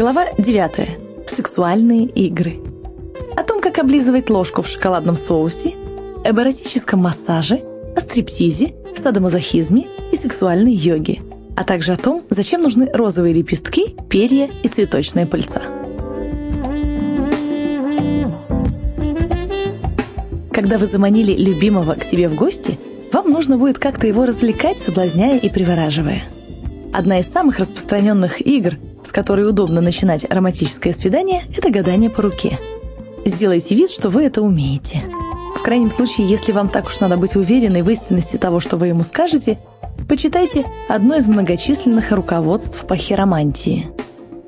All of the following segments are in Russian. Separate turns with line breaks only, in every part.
Глава 9. Сексуальные игры. О том, как облизывать ложку в шоколадном соусе, об эротическом массаже, о стриптизе, садомазохизме и сексуальной йоге, а также о том, зачем нужны розовые лепестки, перья и цветочные пыльца. Когда вы заманили любимого к себе в гости, вам нужно будет как-то его развлекать, соблазняя и привораживая. Одна из самых распространенных игр – которой удобно начинать романтическое свидание, это гадание по руке. Сделайте вид, что вы это умеете. В крайнем случае, если вам так уж надо быть уверенной в истинности того, что вы ему скажете, почитайте одно из многочисленных руководств по хиромантии.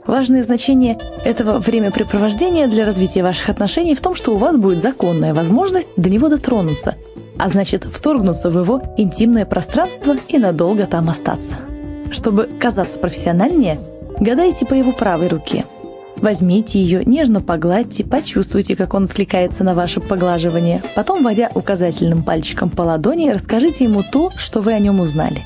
Важное значение этого времяпрепровождения для развития ваших отношений в том, что у вас будет законная возможность до него дотронуться, а значит вторгнуться в его интимное пространство и надолго там остаться. Чтобы казаться профессиональнее – Гадайте по его правой руке. Возьмите ее, нежно погладьте, почувствуйте, как он откликается на ваше поглаживание. Потом, водя указательным пальчиком по ладони, расскажите ему то, что вы о нем узнали.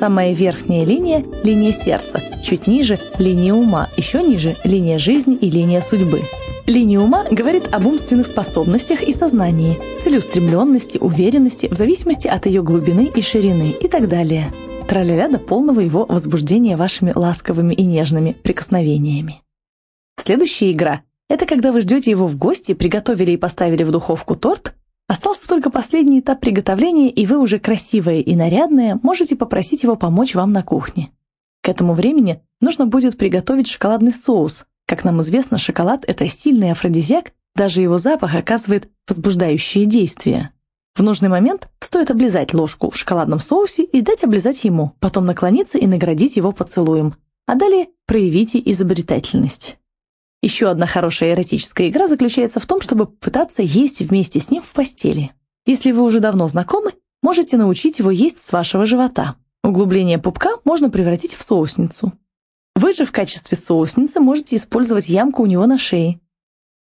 Самая верхняя линия – линия сердца, чуть ниже – линия ума, еще ниже – линия жизни и линия судьбы. Линия ума говорит об умственных способностях и сознании, целеустремленности, уверенности в зависимости от ее глубины и ширины и так далее траля до полного его возбуждения вашими ласковыми и нежными прикосновениями. Следующая игра – это когда вы ждете его в гости, приготовили и поставили в духовку торт, остался только последний этап приготовления, и вы уже красивая и нарядная можете попросить его помочь вам на кухне. К этому времени нужно будет приготовить шоколадный соус. Как нам известно, шоколад – это сильный афродизиак, даже его запах оказывает возбуждающее действие. В нужный момент стоит облизать ложку в шоколадном соусе и дать облизать ему, потом наклониться и наградить его поцелуем. А далее проявите изобретательность. Еще одна хорошая эротическая игра заключается в том, чтобы пытаться есть вместе с ним в постели. Если вы уже давно знакомы, можете научить его есть с вашего живота. Углубление пупка можно превратить в соусницу. Вы же в качестве соусницы можете использовать ямку у него на шее.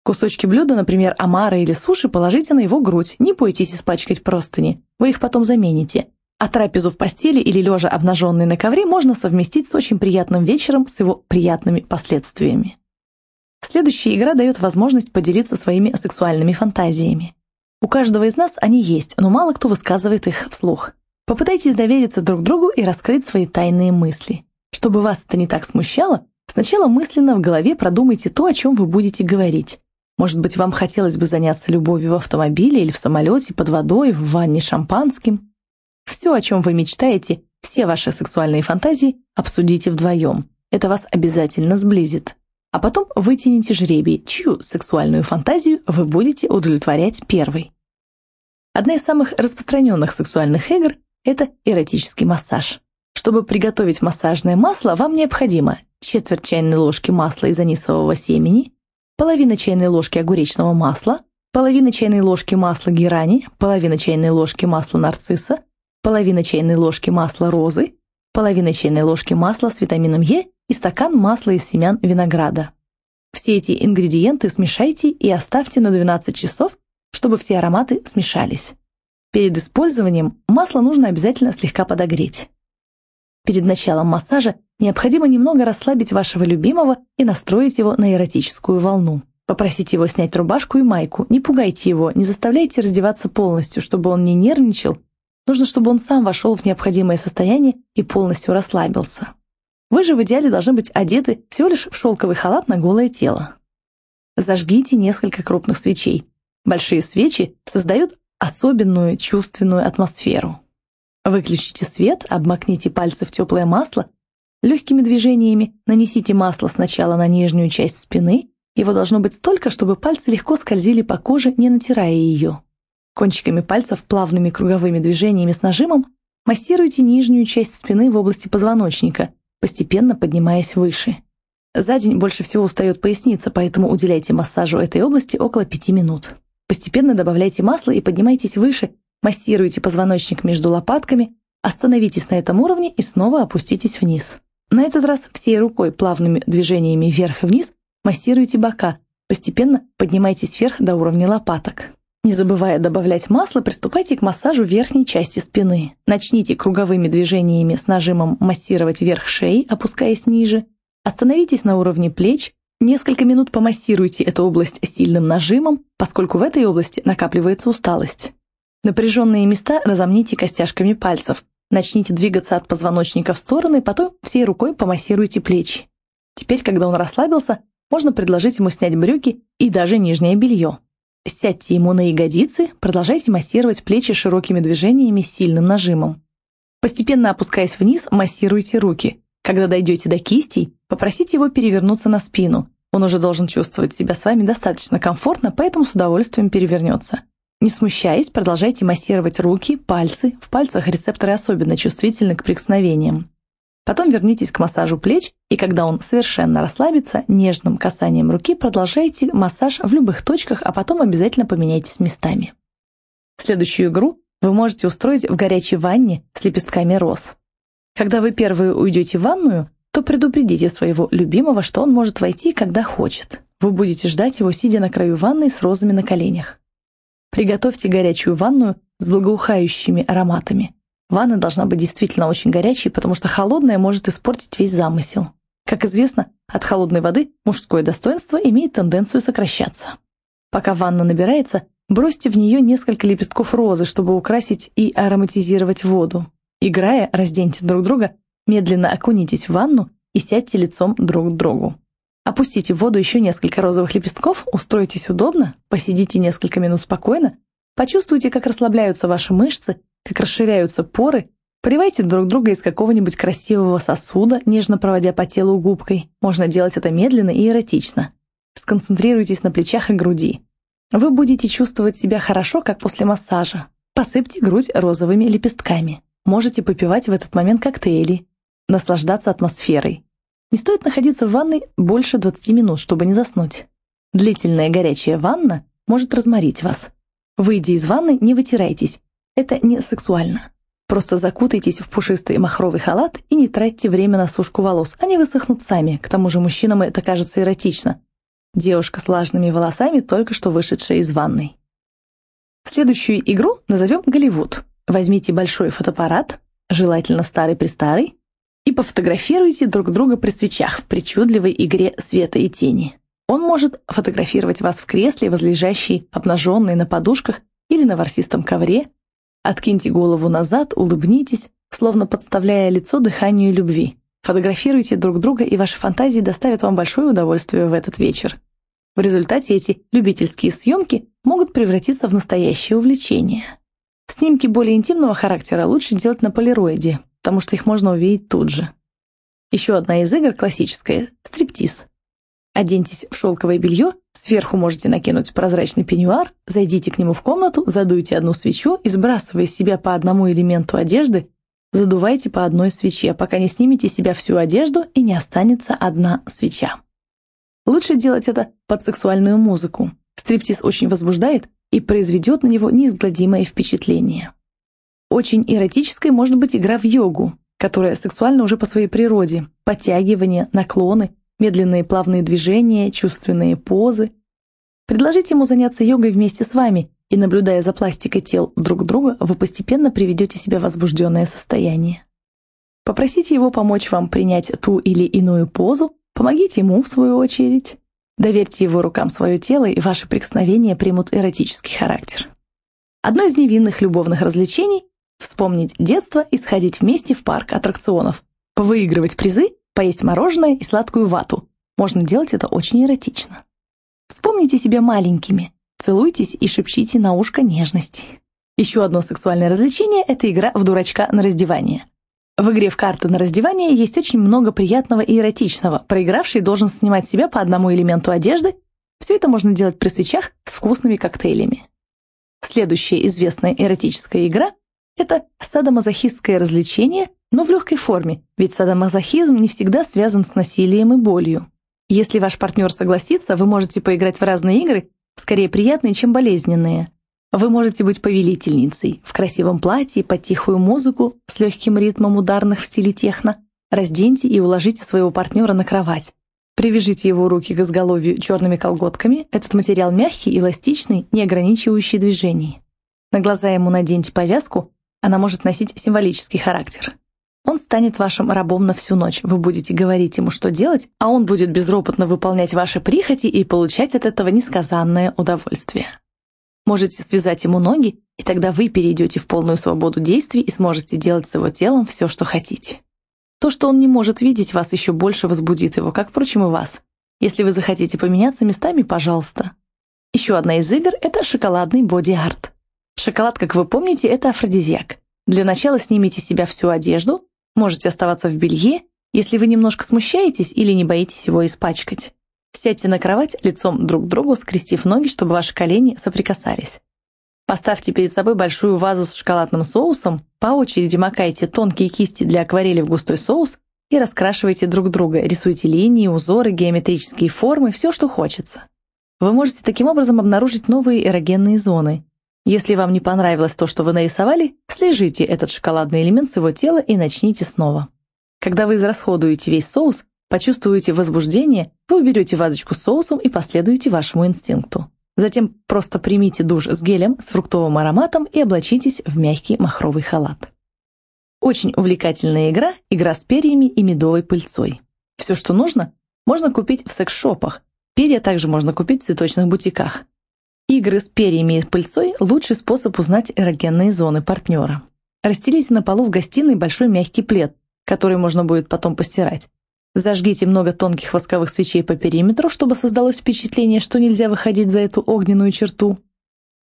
Кусочки блюда, например, омара или суши, положите на его грудь, не бойтесь испачкать простыни, вы их потом замените. А трапезу в постели или лежа обнаженной на ковре можно совместить с очень приятным вечером с его приятными последствиями. Следующая игра дает возможность поделиться своими сексуальными фантазиями. У каждого из нас они есть, но мало кто высказывает их вслух. Попытайтесь довериться друг другу и раскрыть свои тайные мысли. Чтобы вас это не так смущало, сначала мысленно в голове продумайте то, о чем вы будете говорить. Может быть, вам хотелось бы заняться любовью в автомобиле или в самолете, под водой, в ванне шампанским? Все, о чем вы мечтаете, все ваши сексуальные фантазии обсудите вдвоем. Это вас обязательно сблизит. А потом вытяните жребий, чью сексуальную фантазию вы будете удовлетворять первой. Одна из самых распространенных сексуальных игр – это эротический массаж. Чтобы приготовить массажное масло, вам необходимо четверть чайной ложки масла из анисового семени, половина чайной ложки огуречного масла, половина чайной ложки масла герани, половина чайной ложки масла нарцисса, половина чайной ложки масла розы, половина чайной ложки масла с витамином Е и стакан масла из семян винограда. Все эти ингредиенты смешайте и оставьте на 12 часов, чтобы все ароматы смешались. Перед использованием масло нужно обязательно слегка подогреть. Перед началом массажа Необходимо немного расслабить вашего любимого и настроить его на эротическую волну. Попросите его снять рубашку и майку, не пугайте его, не заставляйте раздеваться полностью, чтобы он не нервничал. Нужно, чтобы он сам вошел в необходимое состояние и полностью расслабился. Вы же в идеале должны быть одеты всего лишь в шелковый халат на голое тело. Зажгите несколько крупных свечей. Большие свечи создают особенную чувственную атмосферу. Выключите свет, обмакните пальцы в теплое масло Легкими движениями нанесите масло сначала на нижнюю часть спины, его должно быть столько, чтобы пальцы легко скользили по коже, не натирая ее. Кончиками пальцев плавными круговыми движениями с нажимом массируйте нижнюю часть спины в области позвоночника, постепенно поднимаясь выше. За день больше всего устает поясница, поэтому уделяйте массажу этой области около 5 минут. Постепенно добавляйте масло и поднимайтесь выше, массируйте позвоночник между лопатками, остановитесь на этом уровне и снова опуститесь вниз. На этот раз всей рукой плавными движениями вверх и вниз массируйте бока, постепенно поднимайтесь вверх до уровня лопаток. Не забывая добавлять масло, приступайте к массажу верхней части спины. Начните круговыми движениями с нажимом массировать верх шеи, опускаясь ниже. Остановитесь на уровне плеч, несколько минут помассируйте эту область сильным нажимом, поскольку в этой области накапливается усталость. Напряженные места разомните костяшками пальцев. Начните двигаться от позвоночника в стороны, потом всей рукой помассируйте плечи. Теперь, когда он расслабился, можно предложить ему снять брюки и даже нижнее белье. Сядьте ему на ягодицы, продолжайте массировать плечи широкими движениями с сильным нажимом. Постепенно опускаясь вниз, массируйте руки. Когда дойдете до кистей, попросите его перевернуться на спину. Он уже должен чувствовать себя с вами достаточно комфортно, поэтому с удовольствием перевернется. Не смущаясь, продолжайте массировать руки, пальцы. В пальцах рецепторы особенно чувствительны к прикосновениям. Потом вернитесь к массажу плеч, и когда он совершенно расслабится, нежным касанием руки продолжайте массаж в любых точках, а потом обязательно поменяйтесь местами. Следующую игру вы можете устроить в горячей ванне с лепестками роз. Когда вы первые уйдете в ванную, то предупредите своего любимого, что он может войти, когда хочет. Вы будете ждать его, сидя на краю ванны с розами на коленях. Приготовьте горячую ванную с благоухающими ароматами. Ванна должна быть действительно очень горячей, потому что холодная может испортить весь замысел. Как известно, от холодной воды мужское достоинство имеет тенденцию сокращаться. Пока ванна набирается, бросьте в нее несколько лепестков розы, чтобы украсить и ароматизировать воду. Играя, разденьте друг друга, медленно окунитесь в ванну и сядьте лицом друг к другу. Опустите в воду еще несколько розовых лепестков, устройтесь удобно, посидите несколько минут спокойно, почувствуйте, как расслабляются ваши мышцы как расширяются поры, поливайте друг друга из какого-нибудь красивого сосуда, нежно проводя по телу губкой. Можно делать это медленно и эротично. Сконцентрируйтесь на плечах и груди. Вы будете чувствовать себя хорошо, как после массажа. Посыпьте грудь розовыми лепестками. Можете попивать в этот момент коктейли, наслаждаться атмосферой. Не стоит находиться в ванной больше 20 минут, чтобы не заснуть. Длительная горячая ванна может разморить вас. Выйдя из ванны, не вытирайтесь, это не сексуально. Просто закутайтесь в пушистый махровый халат и не тратьте время на сушку волос. Они высохнут сами. К тому же мужчинам это кажется эротично. Девушка с влажными волосами, только что вышедшая из ванной. Следующую игру назовем «Голливуд». Возьмите большой фотоаппарат, желательно старый-престарый, и пофотографируйте друг друга при свечах в причудливой игре света и тени. Он может фотографировать вас в кресле, возлежащей обнаженной на подушках или на ворсистом ковре, Откиньте голову назад, улыбнитесь, словно подставляя лицо дыханию любви. Фотографируйте друг друга, и ваши фантазии доставят вам большое удовольствие в этот вечер. В результате эти любительские съемки могут превратиться в настоящее увлечение. Снимки более интимного характера лучше делать на полироиде, потому что их можно увидеть тут же. Еще одна из игр классическая – стриптиз. Оденьтесь в шелковое белье, сверху можете накинуть прозрачный пеньюар, зайдите к нему в комнату, задуйте одну свечу и, сбрасывая с себя по одному элементу одежды, задувайте по одной свече, пока не снимете с себя всю одежду и не останется одна свеча. Лучше делать это под сексуальную музыку. Стриптиз очень возбуждает и произведет на него неизгладимое впечатление. Очень эротической может быть игра в йогу, которая сексуальна уже по своей природе, подтягивания, наклоны, медленные плавные движения, чувственные позы. Предложите ему заняться йогой вместе с вами, и, наблюдая за пластикой тел друг друга, вы постепенно приведете себя в возбужденное состояние. Попросите его помочь вам принять ту или иную позу, помогите ему в свою очередь. Доверьте его рукам свое тело, и ваши прикосновения примут эротический характер. Одно из невинных любовных развлечений – вспомнить детство и сходить вместе в парк аттракционов, повыигрывать призы поесть мороженое и сладкую вату. Можно делать это очень эротично. Вспомните себя маленькими, целуйтесь и шепчите на ушко нежности. Еще одно сексуальное развлечение – это игра в дурачка на раздевание. В игре в карты на раздевание есть очень много приятного и эротичного. Проигравший должен снимать себя по одному элементу одежды. Все это можно делать при свечах с вкусными коктейлями. Следующая известная эротическая игра – это садомазохистское развлечение, но в легкой форме, ведь садомазохизм не всегда связан с насилием и болью. Если ваш партнер согласится, вы можете поиграть в разные игры, скорее приятные, чем болезненные. Вы можете быть повелительницей в красивом платье, под тихую музыку с легким ритмом ударных в стиле техно. Разденьте и уложите своего партнера на кровать. Привяжите его руки к изголовью черными колготками. Этот материал мягкий, эластичный, не ограничивающий движений. На глаза ему наденьте повязку, она может носить символический характер. Он станет вашим рабом на всю ночь. Вы будете говорить ему, что делать, а он будет безропотно выполнять ваши прихоти и получать от этого несказанное удовольствие. Можете связать ему ноги, и тогда вы перейдете в полную свободу действий и сможете делать с его телом все, что хотите. То, что он не может видеть вас, еще больше возбудит его, как, впрочем, и вас. Если вы захотите поменяться местами, пожалуйста. Еще одна из игр – это шоколадный боди-арт. Шоколад, как вы помните, это афродизиак. Для начала снимите с себя всю одежду, Можете оставаться в белье, если вы немножко смущаетесь или не боитесь его испачкать. Сядьте на кровать лицом друг к другу, скрестив ноги, чтобы ваши колени соприкасались. Поставьте перед собой большую вазу с шоколадным соусом, по очереди макайте тонкие кисти для акварели в густой соус и раскрашивайте друг друга, рисуйте линии, узоры, геометрические формы, все, что хочется. Вы можете таким образом обнаружить новые эрогенные зоны, если вам не понравилось то, что вы нарисовали, слежите этот шоколадный элемент с его тела и начните снова. Когда вы израсходуете весь соус, почувствуете возбуждение, вы уберете вазочку с соусом и последуете вашему инстинкту. Затем просто примите душ с гелем с фруктовым ароматом и облачитесь в мягкий махровый халат. Очень увлекательная игра – игра с перьями и медовой пыльцой. Все, что нужно, можно купить в секс-шопах. Перья также можно купить в цветочных бутиках. Игры с перьями и пыльцой – лучший способ узнать эрогенные зоны партнера. Расстелите на полу в гостиной большой мягкий плед, который можно будет потом постирать. Зажгите много тонких восковых свечей по периметру, чтобы создалось впечатление, что нельзя выходить за эту огненную черту.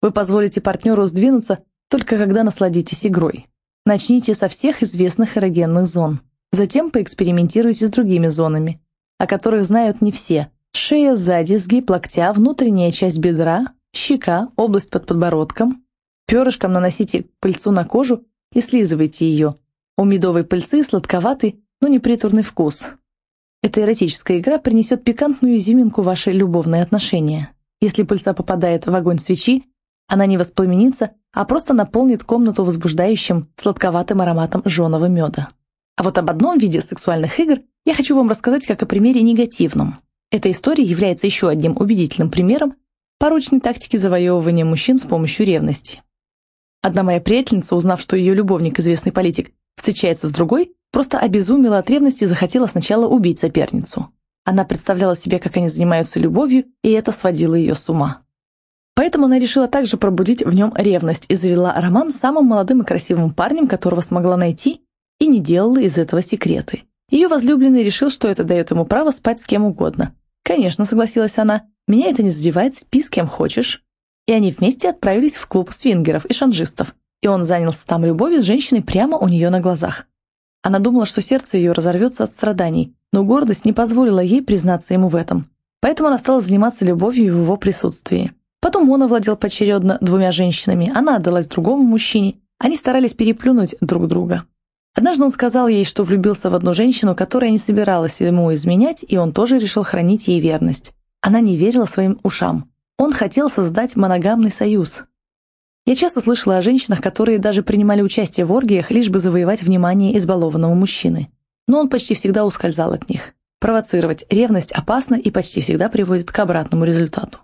Вы позволите партнеру сдвинуться только когда насладитесь игрой. Начните со всех известных эрогенных зон. Затем поэкспериментируйте с другими зонами, о которых знают не все. Шея сзади, сгиб локтя, внутренняя часть бедра, щека, область под подбородком. Перышком наносите пыльцу на кожу и слизывайте ее. У медовой пыльцы сладковатый, но не приторный вкус. Эта эротическая игра принесет пикантную изюминку в ваши любовные отношения. Если пыльца попадает в огонь свечи, она не воспламенится, а просто наполнит комнату возбуждающим сладковатым ароматом жженого меда. А вот об одном виде сексуальных игр я хочу вам рассказать как о примере негативном. Эта история является еще одним убедительным примером порочной тактики завоевывания мужчин с помощью ревности. Одна моя приятельница, узнав, что ее любовник, известный политик, встречается с другой, просто обезумела от ревности и захотела сначала убить соперницу. Она представляла себе, как они занимаются любовью, и это сводило ее с ума. Поэтому она решила также пробудить в нем ревность и завела роман с самым молодым и красивым парнем, которого смогла найти, и не делала из этого секреты. Ее возлюбленный решил, что это дает ему право спать с кем угодно. Конечно, согласилась она, меня это не задевает, спи с кем хочешь. И они вместе отправились в клуб свингеров и шанжистов, и он занялся там любовью с женщиной прямо у нее на глазах. Она думала, что сердце ее разорвется от страданий, но гордость не позволила ей признаться ему в этом. Поэтому она стала заниматься любовью в его присутствии. Потом он овладел поочередно двумя женщинами, она отдалась другому мужчине, они старались переплюнуть друг друга. Однажды он сказал ей, что влюбился в одну женщину, которая не собиралась ему изменять, и он тоже решил хранить ей верность. Она не верила своим ушам. Он хотел создать моногамный союз. Я часто слышала о женщинах, которые даже принимали участие в оргиях, лишь бы завоевать внимание избалованного мужчины. Но он почти всегда ускользал от них. Провоцировать ревность опасно и почти всегда приводит к обратному результату.